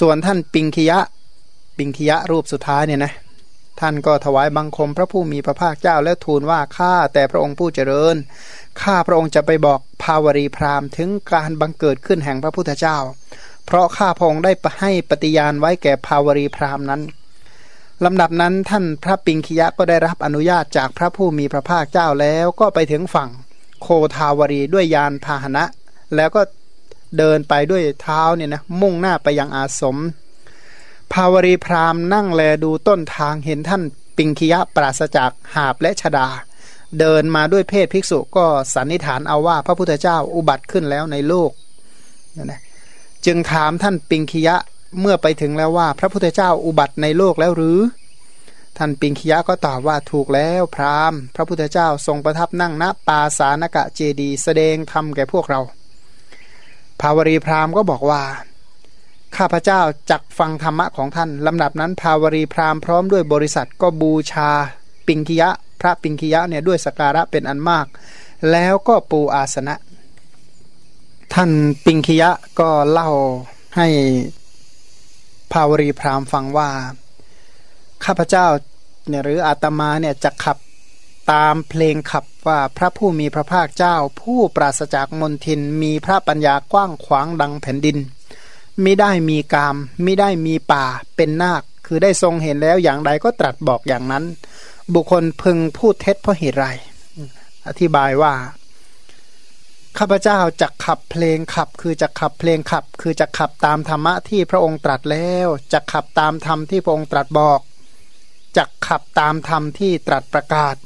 ส่วนท่านปิงคิยะ ปิงคิยะรูปสุดท้ายเนี่ยนะท่านก็ถวายบังคมพระผู้มีพระภาคเจ้าแล้วทูลว่าข้าแต่พระองค์ผู้เจริญข้าพระองค์จะไปบอกพาวรีพราหมณ์ถึงการบังเกิดขึ้นแห่งพระพุทธเจ้า เพราะข้าพระองค์ได้ให้ปฏิญาณไว้แก่พาวรีพราหมณ์นั้นลำดับนั้นท่านพระปิงคิยะก็ได้รับอนุญาตจากพระผู้มีพระภาคเจ้าแล้วก็ไปถึงฝั่งโคทาวรีด้วยยานพาหนะ แล้วก็ เดินไปด้วยเท้าเนี่ยนะมุ่งหน้าไปยังอาสม ภาวรีพราหมณ์นั่งแลดูต้นทางเห็นท่านปิงคิยะปราศจากหาบและชดา เดินมาด้วยเพศภิกษุก็สันนิษฐานเอาว่าพระพุทธเจ้าอุบัติขึ้นแล้วในโลกนะจึงถามท่านปิงคิยะเมื่อไปถึงแล้วว่า พระพุทธเจ้าอุบัติในโลกแล้วหรือ ท่านปิงคิยะก็ตอบว่าถูกแล้วพราหมณ์ พระพุทธเจ้าทรงประทับนั่งณปาสานกะเจดี แสดงธรรมแก่พวกเรา ภาวรีพราหมณ์ก็บอกว่า ข้าพเจ้าจักฟังธรรมะของท่านลำดับนั้น ภาวรีพราหมณ์พร้อมด้วยบริษัทก็บูชาปิงคิยะ พระปิงคิยะเนี่ยด้วยสการะเป็นอันมาก แล้วก็ปูอาสนะ ท่านปิงคิยะก็เล่าให้ภาวรีพราหมณ์ฟังว่า ข้าพเจ้าเนี่ยหรืออาตมาเนี่ยจะขับ ตามเพลงขับว่าพระผู้มีพระภาคเจ้า ผู้ปราศจากมนทินมีพระปัญญากว้างขวางดังแผ่นดินไม่ได้มีกามไม่ได้มีป่าเป็นนาค คือได้ทรงเห็นแล้วอย่างใดก็ตรัสบอกอย่างนั้น บุคคลพึงพูดเท็จเพราะเหตุไร อธิบายว่า ข้าพเจ้าจะขับเพลงขับ คือจะขับเพลงขับ คือจะขับตามธรรมะที่พระองค์ตรัสแล้วจะขับตามธรรมที่พระองค์ตรัสบอกจะขับตามธรรมที่ตรัสประกาศ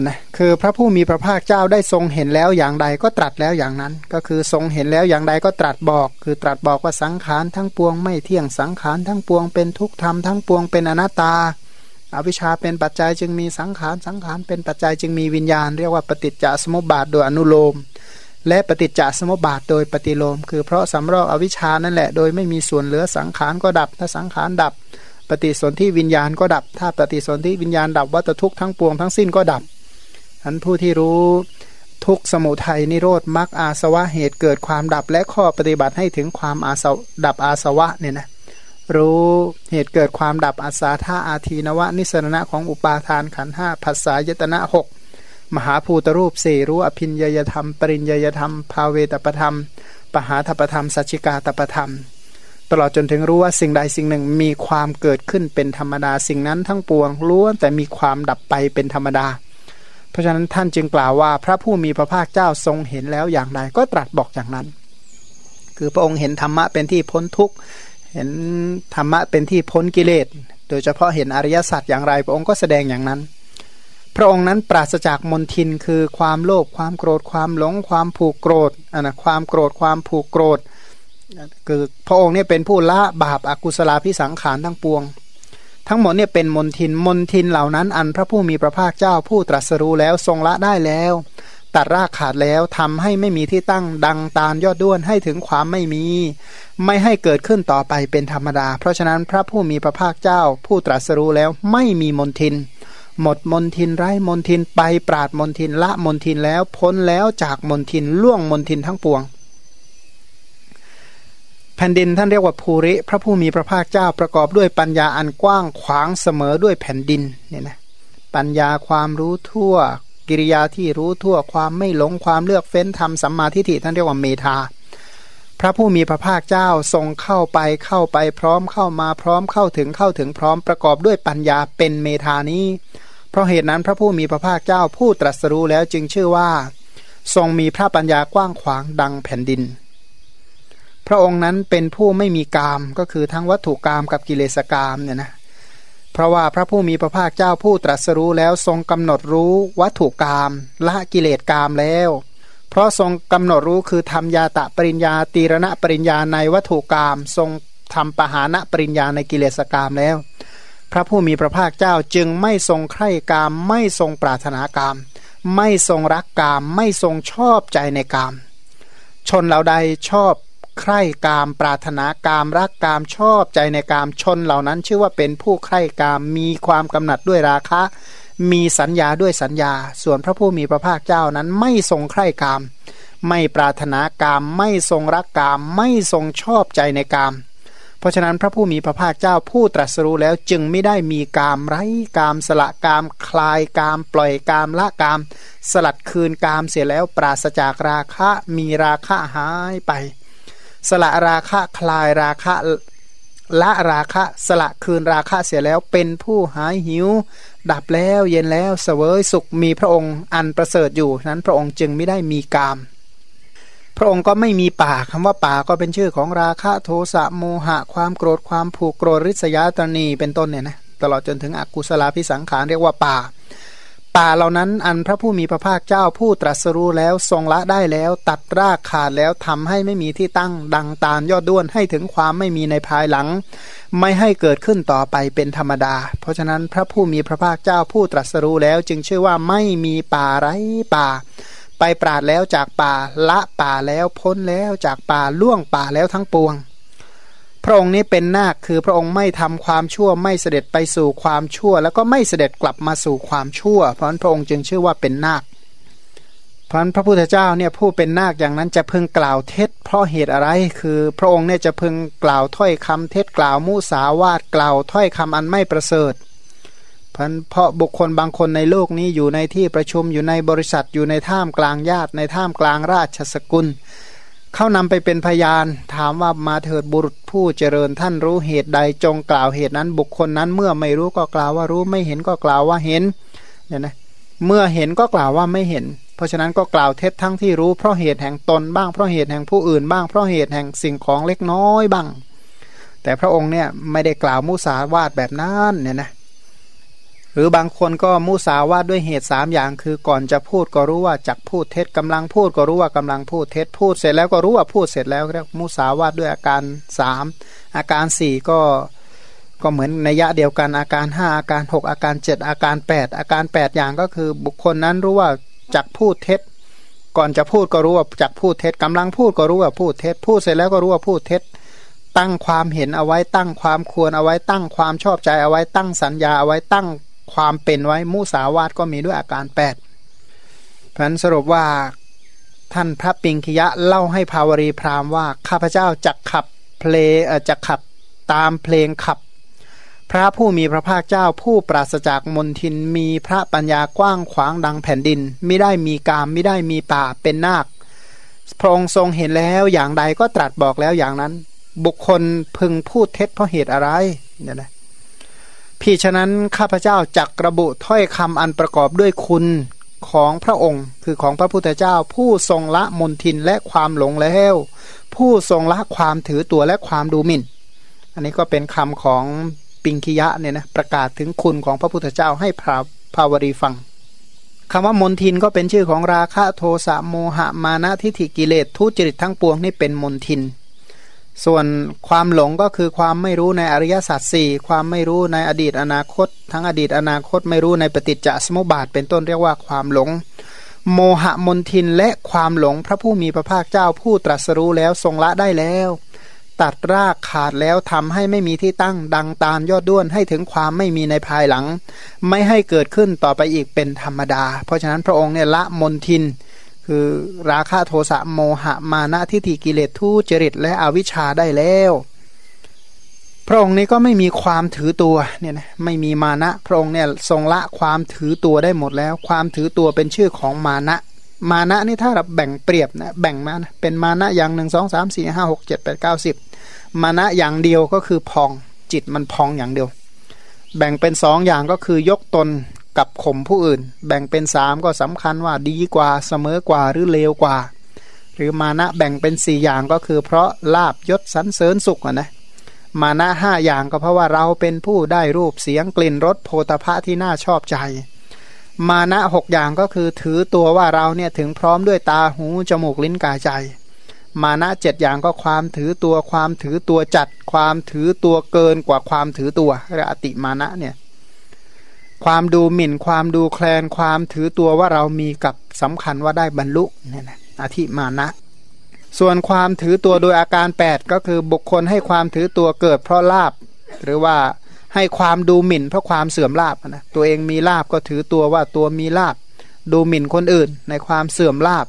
นะคือพระผู้มีพระภาคเจ้าได้ทรงเห็นแล้วอย่างใดก็ตรัสแล้วอย่างนั้น ก็คือทรงเห็นแล้วอย่างใดก็ตรัสบอก คือตรัสบอกว่าสังขารทั้งปวงไม่เที่ยงสังขารทั้งปวงเป็นทุกธรรมทั้งปวงเป็นอนัตตาอวิชชาเป็นปัจจัยจึงมีสังขารสังขารเป็นปัจจัยจึงมีวิญญาณ เรียกว่าปฏิจจสมุปบาทโดยอนุโลม และปฏิจจสมุปบาทโดยปฏิโลม คือเพราะสำรอกอวิชชานั่นแหละโดยไม่มีส่วนเหลือสังขารก็ดับถ้าสังขารดับ ปฏิสนธิวิญญาณก็ดับ ถ้าปฏิสนธิวิญญาณดับวัตทุกข์ทั้งปวงทั้งสิ้นก็ดับ อันผู้ที่รู้ทุกสมุทัยนิโรธมรรคอาสวะเหตุเกิดความดับและข้อปฏิบัติให้ถึงความอาสดับอาสวะเนี่ยนะรู้เหตุเกิดความดับอาสาธาอาทีนวะ นิสรณะของอุปาทานขันห้าภาษายตนะหกมหาภูตรูปสี่รู้อภินยยธรรม ปริญยยธรรม ภาเวตปธรรม ปหาธปธรรมสัจจิกาตปธรรม ตลอดจนถึงรู้ว่าสิ่งใดสิ่งหนึ่งมีความเกิดขึ้นเป็นธรรมดาสิ่งนั้นทั้งปวงล้วนแต่มีความดับไปเป็นธรรมดา เพราะฉะนั้นท่านจึงกล่าวว่าพระผู้มีพระภาคเจ้าทรงเห็นแล้วอย่างใดก็ตรัสบอกอย่างนั้น คือพระองค์เห็นธรรมะเป็นที่พ้นทุกข์เห็นธรรมะเป็นที่พ้นกิเลส โดยเฉพาะเห็นอริยสัจอย่างไร พระองค์ก็แสดงอย่างนั้น พระองค์นั้นปราศจากมนทินคือความโลภความโกรธความหลงความผูกโกรธอันนะความโกรธความผูกโกรธคือพระองค์เนี่ยเป็นผู้ละบาปอากุศลาพิสังขารทั้งปวง ทั้งหมดเนี่ยเป็นมนทินมนทินเหล่านั้น อันพระผู้มีพระภาคเจ้าผู้ตรัสรู้แล้วทรงละได้แล้ว ตัดรากขาดแล้วทำให้ไม่มีที่ตั้งดังตาลยอดด้วนให้ถึงความไม่มี ไม่ให้เกิดขึ้นต่อไปเป็นธรรมดา เพราะฉะนั้นพระผู้มีพระภาคเจ้า ผู้ตรัสรู้แล้วไม่มีมนทิน หมดมนทินไร้มนทินไปปราดมนทินละมนทินแล้วพ้นแล้วจากมนทินล่วงมนทินทั้งปวง แผ่นดินท่านเรียกว่าภูริ พระผู้มีพระภาคเจ้าประกอบด้วยปัญญาอันกว้างขวางเสมอด้วยแผ่นดินเนี่ยนะปัญญาความรู้ทั่ว กิริยาที่รู้ทั่วความไม่หลงความเลือกเฟ้นทำสัมมาทิฏฐิท่านเรียกว่าเมธาพระผู้มีพระภาคเจ้าทรงเข้าไปเข้าไปพร้อมเข้ามาพร้อมเข้าถึงเข้าถึงพร้อมประกอบด้วยปัญญาเป็นเมธานี้ เพราะเหตุนั้นพระผู้มีพระภาคเจ้าผู้ตรัสรู้แล้วจึงชื่อว่า ทรงมีพระปัญญากว้างขวางดังแผ่นดิน พระองค์นั้นเป็นผู้ไม่มีกามก็คือทั้งวัตถุกามกับกิเลสกามเนี่ยนะเพราะว่าพระผู้มีพระภาคเจ้าผู้ตรัสรู้แล้วทรงกำหนดรู้วัตถุกรรมละกิเลสกรรมแล้ว เพราะทรงกำหนดรู้คือทำยาตะปริญญา ตีรณะปริญญาในวัตถุกรรมทรงทำปหานะปริญญาในกิเลสกรรมแล้ว พระผู้มีพระภาคเจ้าจึงไม่ทรงใคร่กาม ไม่ทรงปรารถนากาม ไม่ทรงรักกาม ไม่ทรงชอบใจในกาม ชนเหล่าใดชอบ ใคร่กามปรารถนากามรักกามชอบใจในกามชนเหล่านั้น ชื่อว่าเป็นผู้ใคร่กามมีความกำหนัดด้วยราคะ มีสัญญาด้วยสัญญา ส่วนพระผู้มีพระภาคเจ้านั้นไม่ทรงใคร่กาม ไม่ปรารถนากามไม่ทรงรักกาม ไม่ทรงชอบใจในกาม เพราะฉะนั้นพระผู้มีพระภาคเจ้าผู้ตรัสรู้แล้วจึงไม่ได้มีกามไร้กามสละกามคลายกาม ปล่อยกามละกาม สลัดคืนกามเสียแล้วปราศจากราคะมีราคะหายไป สละราคะคลายราคะละราคะสละคืนราคะเสียแล้วเป็นผู้หายหิว ดับแล้วเย็นแล้วเสวยสุขมีพระองค์อันประเสริฐอยู่นั้นพระองค์จึงไม่ได้มีกาม พระองค์ก็ไม่มีป่าคำว่าป่าก็เป็นชื่อของราคะโทสะโมหะ ความโกรธความผูกโกรธริษยาตนีเป็นต้นเนี่ยนะตลอดจนถึงอกุศลาพิสังขารเรียกว่าป่า ป่าเหล่านั้นอันพระผู้มีพระภาคเจ้าผู้ตรัสรู้แล้วทรงละได้แล้ว ตัดรากขาดแล้วทำให้ไม่มีที่ตั้ง ดังตาลยอดด้วนให้ถึงความไม่มีในภายหลัง ไม่ให้เกิดขึ้นต่อไปเป็นธรรมดา เพราะฉะนั้นพระผู้มีพระภาคเจ้าผู้ตรัสรู้แล้วจึงชื่อว่าไม่มีป่าไร้ป่า ไปปราดแล้วจากป่าละป่าแล้วพ้นแล้วจากป่าล่วงป่าแล้วทั้งปวง พระองค์นี้เป็นนาคคือพระองค์ไม่ทำความชั่วไม่เสด็จไปสู่ความชั่ว แล้วก็ไม่เสด็จกลับมาสู่ความชั่ว เพราะนั้นพระองค์จึงชื่อว่าเป็นนาค เพราะนั้นพระพุทธเจ้าเนี่ยผู้เป็นนาคอย่างนั้นจะพึงกล่าวเท็จ เพราะเหตุอะไรคือพระองค์เนี่ยจะพึงกล่าวถ้อยคำเท็จกล่าวมุสาวาทกล่าวถ้อยคำอันไม่ประเสริฐเพราะบุคคลบางคนในโลกนี้อยู่ในที่ประชุมอยู่ในบริษัทอยู่ในท่ามกลางญาติในท่ามกลางราชสกุล เขานำไปเป็นพยาน ถามว่ามาเถิดบุรุษผู้เจริญท่านรู้เหตุใดจงกล่าวเหตุนั้น บุคคลนั้นเมื่อไม่รู้ก็กล่าวว่ารู้ไม่เห็นก็กล่าวว่าเห็นเนี่ยนะเมื่อเห็นก็กล่าวว่าไม่เห็น เพราะฉะนั้นก็กล่าวเท็จทั้งที่รู้เพราะเหตุแห่งตนบ้างเพราะเหตุแห่งผู้อื่นบ้างเพราะเหตุแห่งสิ่งของเล็กน้อยบ้าง แต่พระองค์เนี่ยไม่ได้กล่าวมุสาวาทแบบนั้นเนี่ยนะ หรือบางคนก็มุสาวาดด้วยเหตุสามอย่าง คือก่อนจะพูดก็รู้ว่าจักพูดเท็จกำลังพูดก็รู้ว่ากำลังพูดเท็จพูดเสร็จแล้วก็รู้ว่าพูดเสร็จแล้วเรียกมุสาวาดด้วยอาการสามอาการสี่ก็ก็เหมือนในยะเดียวกันอาการห้าอาการหกอาการเจ็ดอาการแปดอาการแปดอย่างก็คือบุคคลนั้นรู้ว่าจักพูดเท็จ ก่อนจะพูดก็รู้ว่าจักพูดเท็จกำลังพูดก็รู้ว่าพูดเท็จพูดเสร็จแล้วก็รู้ว่าพูดเท็จ ตั้งความเห็นเอาไว้ตั้งความควรเอาไว้ตั้งความชอบใจเอาไว้ตั้งสัญญาเอาไว้ตั้ง ความเป็นไว้มุสาวาตก็มีด้วยอาการแปดพันสรุปว่าท่านพระปิงคยะเล่าให้ภาวรีพราหมณ์ว่าข้าพเจ้าจักขับเพลจะขับตามเพลงขับ พระผู้มีพระภาคเจ้าผู้ปราศจากมนทินมีพระปัญญากว้างขวางดังแผ่นดินไม่ได้มีกามไม่ได้มีป่าเป็นนาคพระองค์ทรงเห็นแล้วอย่างใดก็ตรัสบอกแล้วอย่างนั้น บุคคลพึงพูดเท็จเพราะเหตุอะไรเนี่ยนะ พี่ฉะนั้นข้าพเจ้าจักระบุถ้อยคำอันประกอบด้วยคุณของพระองค์ คือของพระพุทธเจ้า ผู้ทรงละมนทินและความหลงแล้ว ผู้ทรงละความถือตัวและความดูหมิ่น อันนี้ก็เป็นคำของปิงคิยะเนี่ยนะประกาศถึงคุณของพระพุทธเจ้าให้พระภาวรีฟังคำว่ามนทินก็เป็นชื่อของราคะโทสะโมหะมานะทิฏฐิกิเลสทุจริตทั้งปวงนี่เป็นมนทิน ส่วนความหลงก็คือความไม่รู้ในอริยสัจสี่ความไม่รู้ในอดีตอนาคต ทั้งอดีตอนาคตไม่รู้ในปฏิจจสมุปบาทเป็นต้นเรียกว่าความหลง โมหะมนทินและความหลงพระผู้มีพระภาคเจ้าผู้ตรัสรู้แล้วทรงละได้แล้ว ตัดรากขาดแล้วทำให้ไม่มีที่ตั้งดังตาลยอดด้วนให้ถึงความไม่มีในภายหลัง ไม่ให้เกิดขึ้นต่อไปอีกเป็นธรรมดา เพราะฉะนั้นพระองค์เนี่ยละมนทิน คือราคะโทสะโมหะมานะทิฏฐิกิเลสทุจริตและอวิชชาได้แล้ว พระองค์นี้ก็ไม่มีความถือตัวเนี่ยนะไม่มีมานะ พระองค์เนี่ยทรงละความถือตัวได้หมดแล้ว ความถือตัวเป็นชื่อของมานะ มานะนี่ถ้าเราแบ่งเปรียบนะแบ่งมานะเป็นมานะอย่างหนึ่งสองสามสี่ห้าหกเจ็ดแปดเก้าสิบมานะอย่างเดียวก็คือพองจิตมันพองอย่างเดียว แบ่งเป็นสองอย่างก็คือยกตน กับข่มผู้อื่น แบ่งเป็นสามก็สำคัญว่าดีกว่าเสมอกว่าหรือเลวกว่า หรือมานะแบ่งเป็นสี่อย่างก็คือ เพราะลาบยศสันเสริญสุขนะมานะห้าอย่างก็เพราะว่าเราเป็นผู้ได้รูปเสียงกลิ่นรสโพธพะที่น่าชอบใจ มานะหกอย่างก็คือถือตัวว่าเราเนี่ยถึงพร้อมด้วยตาหูจมูกลิ้นกายใจ มานะเจ็ดอย่างก็ความถือตัวความถือตัวจัด ความถือตัวเกินกว่าความถือตัวเรียกอติมานะเนี่ย ความดูหมิ่นความดูแคลนความถือตัวว่าเรามีกับสำคัญว่าได้บรรลุเนี่ยนะอธิมานะ ส่วนความถือตัวโดยอาการ 8 ก็คือบุคคลให้ความถือตัวเกิดเพราะลาบ หรือว่าให้ความดูหมิ่นเพราะความเสื่อมลาบนะตัวเองมีลาบก็ถือตัวว่าตัวมีลาบ ดูหมิ่นคนอื่นในความเสื่อมลาบ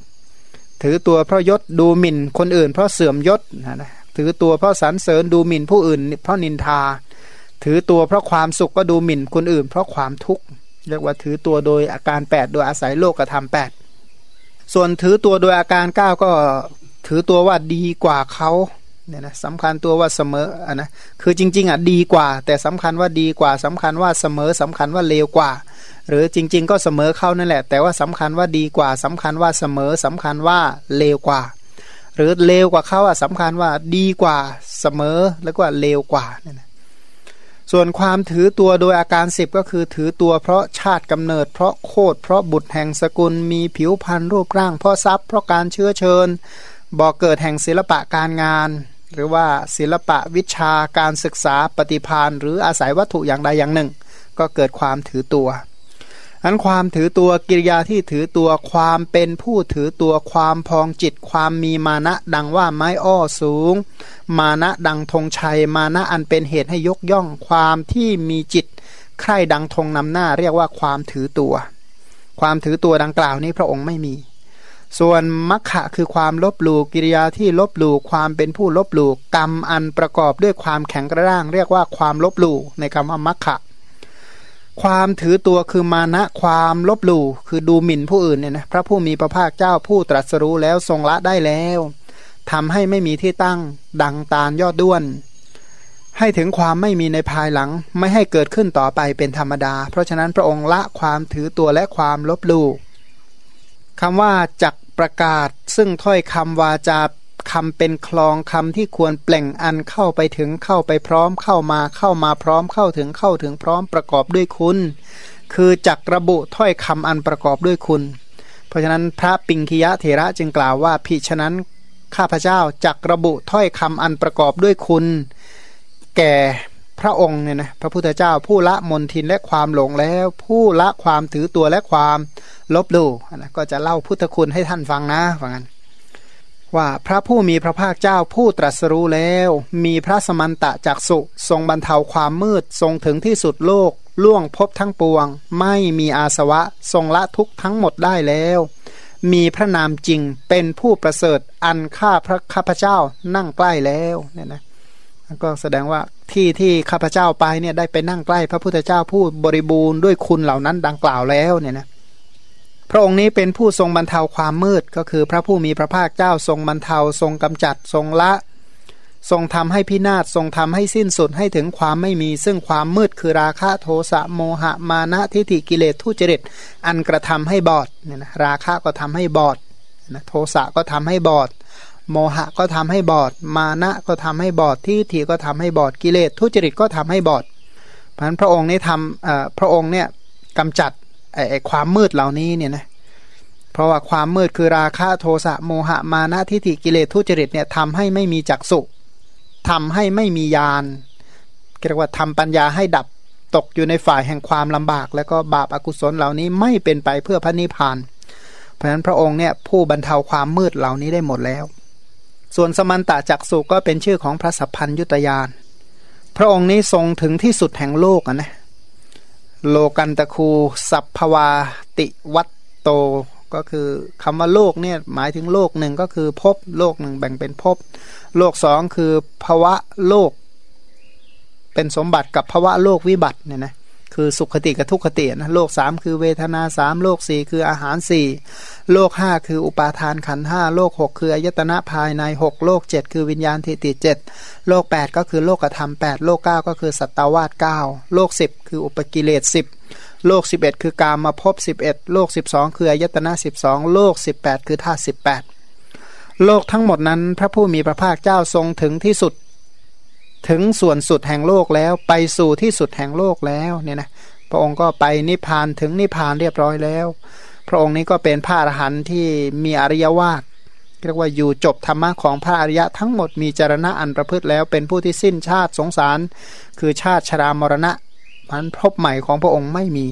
ถือตัวเพราะยศดูหมิ่นคนอื่น เพราะเสื่อมยศนะถือตัวเพราะสรรเสริญดูหมิ่นผู้อื่น เพราะนินทา ถือตัวเพราะความสุขก็ดูหมิ่นคนอื่น เพราะความทุกข์เรียกว่าถือตัวโดยอาการ 8 โดยอาศัยโลกธรรมแปดส่วนถือตัวโดยอาการ 9 ก็ถือตัวว่าดีกว่าเขาเนี่ยนะสำคัญตัวว่าเสมออะนะคือจริง ๆอะดีกว่า แต่สำคัญว่าดีกว่าสำคัญว่าเสมอสำคัญว่าเลวกว่า หรือจริง ๆ ก็เสมอเข้านั่นแหละ แต่ว่าสำคัญว่าดีกว่าสำคัญว่าเสมอสำคัญว่าเลวกว่า หรือเลวกว่าเขาอะสำคัญว่าดีกว่าเสมอแล้วก็เลวกว่าเนี่ยนะ ส่วนความถือตัวโดยอาการสิบก็คือถือตัวเพราะชาติกำเนิด เพราะโคดเพราะบุตรแห่งสกุลมีผิวพรรณรูปร่าง เพราะทรัพย์เพราะการเชื้อเชิญบ่อกเกิดแห่งศิลปะการงาน หรือว่าศิลปะวิชาการศึกษาปฏิพานหรืออาศัยวัตถุอย่างใดอย่างหนึ่ง ก็เกิดความถือตัว อันความถือตัวกิริยาที่ถือตัวความเป็นผู้ถือตัวความพองจิต ความมีมานะดังว่าไม้อ้อสูง มานะดังธงชัย มานะอันเป็นเหตุให้ยกย่อง ความที่มีจิตใคร่ดังธงนำหน้าเรียกว่าความถือตัว ความถือตัวดังกล่าวนี้พระองค์ไม่มี ส่วนมัคคะคือความลบหลู่กิริยาที่ลบหลู่ความเป็นผู้ลบหลู่กรรมอันประกอบด้วยความแข็งกระด้าง เรียกว่าความลบหลู่ในคำว่ามัคคะ ความถือตัวคือมานะความลบหลู่คือดูหมิ่นผู้อื่นเนี่ยนะพระผู้มีพระภาคเจ้าผู้ตรัสรู้แล้วทรงละได้แล้วทำให้ไม่มีที่ตั้งดังตาลยอดด้วน ให้ถึงความไม่มีในภายหลังไม่ให้เกิดขึ้นต่อไปเป็นธรรมดา เพราะฉะนั้นพระองค์ละความถือตัวและความลบหลู่คำว่าจักประกาศซึ่งถ้อยคำวาจา คำเป็นคลองคำที่ควรเปล่งอันเข้าไปถึงเข้าไปพร้อมเข้ามาเข้ามาพร้อมเข้าถึงเข้าถึงพร้อมประกอบด้วยคุณ คือจักระบุถ้อยคำอันประกอบด้วยคุณ เพราะฉะนั้นพระปิงคิยะเถระจึงกล่าวว่าพิฉะนั้นข้าพเจ้าจักระบุถ้อยคำอันประกอบด้วยคุณ แก่พระองค์เนี่ยนะพระพุทธเจ้าผู้ละมนทินและความหลงแล้ว ผู้ละความถือตัวและความลบดูนะก็จะเล่าพุทธคุณให้ท่านฟังนะฟังกัน ว่าพระผู้มีพระภาคเจ้าผู้ตรัสรู้แล้ว มีพระสมันตะจากสุทรงบรรเทาความมืดทรงถึงที่สุดโลก ล่วงพบทั้งปวง ไม่มีอาสวะทรงละทุกทั้งหมดได้แล้ว มีพระนามจริงเป็นผู้ประเสริฐอันข้าพระข้าพเจ้านั่งใกล้แล้วเนี่ยนะก็แสดงว่าที่ที่ข้าพเจ้าไปเนี่ยได้ไปนั่งใกล้พระพุทธเจ้าผู้บริบูรณ์ด้วยคุณเหล่านั้นดังกล่าวแล้วเนี่ยนะ พระองค์นี้เป็นผู้ทรงบรรเทาความมืดก็คือพระผู้มีพระภาคเจ้าทรงบรรเทาทรงกำจัดทรงละ ทรงทำให้พินาศทรงทำให้สิ้นสุดให้ถึงความไม่มี ซึ่งความมืดคือราคะโทสะโมหะมานะทิฏฐิกิเลสทุจริต อันกระทำให้บอดเนี่ยนะราคะก็ทำให้บอดนะโทสะก็ทำให้บอด โมหะก็ทำให้บอด มานะก็ทำให้บอดทิฏฐิก็ทำให้บอดกิเลสทุจริตก็ทำให้บอดเพราะฉะนั้นพระองค์นี้ทำพระองค์เนี่ยกำจัด ไอ้ความมืดเหล่านี้เนี่ยนะเพราะว่าความมืดคือราคะโทสะโมหะมานะทิฏฐิกิเลสทุจริตเนี่ยทำให้ไม่มีจักสุทำให้ไม่มียานเรียกว่าทำปัญญาให้ดับตกอยู่ในฝ่ายแห่งความลำบาก แล้วก็บาปอากุศลเหล่านี้ไม่เป็นไปเพื่อพระนิพพาน เพราะฉะนั้นพระองค์เนี่ยผู้บรรเทาความมืดเหล่านี้ได้หมดแล้ว ส่วนสมันตะจักสุก็เป็นชื่อของพระสัพพัญยุตยานพระองค์นี้ทรงถึงที่สุดแห่งโลกนะ โลกันตะคู สัพพวาติวัตโต ก็คือคำว่าโลกเนี่ยหมายถึงโลกหนึ่งก็คือภพโลกหนึ่งแบ่งเป็นภพโลกสองคือภาวะโลก เป็นสมบัติกับภาวะโลกวิบัติเนี่ยนะ คือสุขติกับทุกขตินะโลกสามคือเวทนาสามโลกสี่คืออาหารสี่โลกห้าคืออุปาทานขันห้าโลกหกคืออายตนะภายในหกโลกเจ็ดคือวิญญาณทิฏฐิเจ็ดโลกแปดก็คือโลกธรรมแปดโลกเก้าก็คือสัตตวาสเก้าโลกสิบคืออุปกิเลสสิบโลก11คือการมาพบ11โลก12คืออายตนะ12โลก18คือธาตุ18โลกทั้งหมดนั้นพระผู้มีพระภาคเจ้าทรงถึงที่สุด ถึงส่วนสุดแห่งโลกแล้ว ไปสู่ที่สุดแห่งโลกแล้วเนี่ยนะพระองค์ก็ไปนิพพานถึงนิพพานเรียบร้อยแล้ว พระองค์นี้ก็เป็นพระอรหันต์ที่มีอริยวาสเรียกว่าอยู่จบธรรมะของพระอริยะทั้งหมดมีจรณะอันประพฤติแล้วเป็นผู้ที่สิ้นชาติสงสาร คือชาติชรามรณะมันพบใหม่ของพระองค์ไม่มี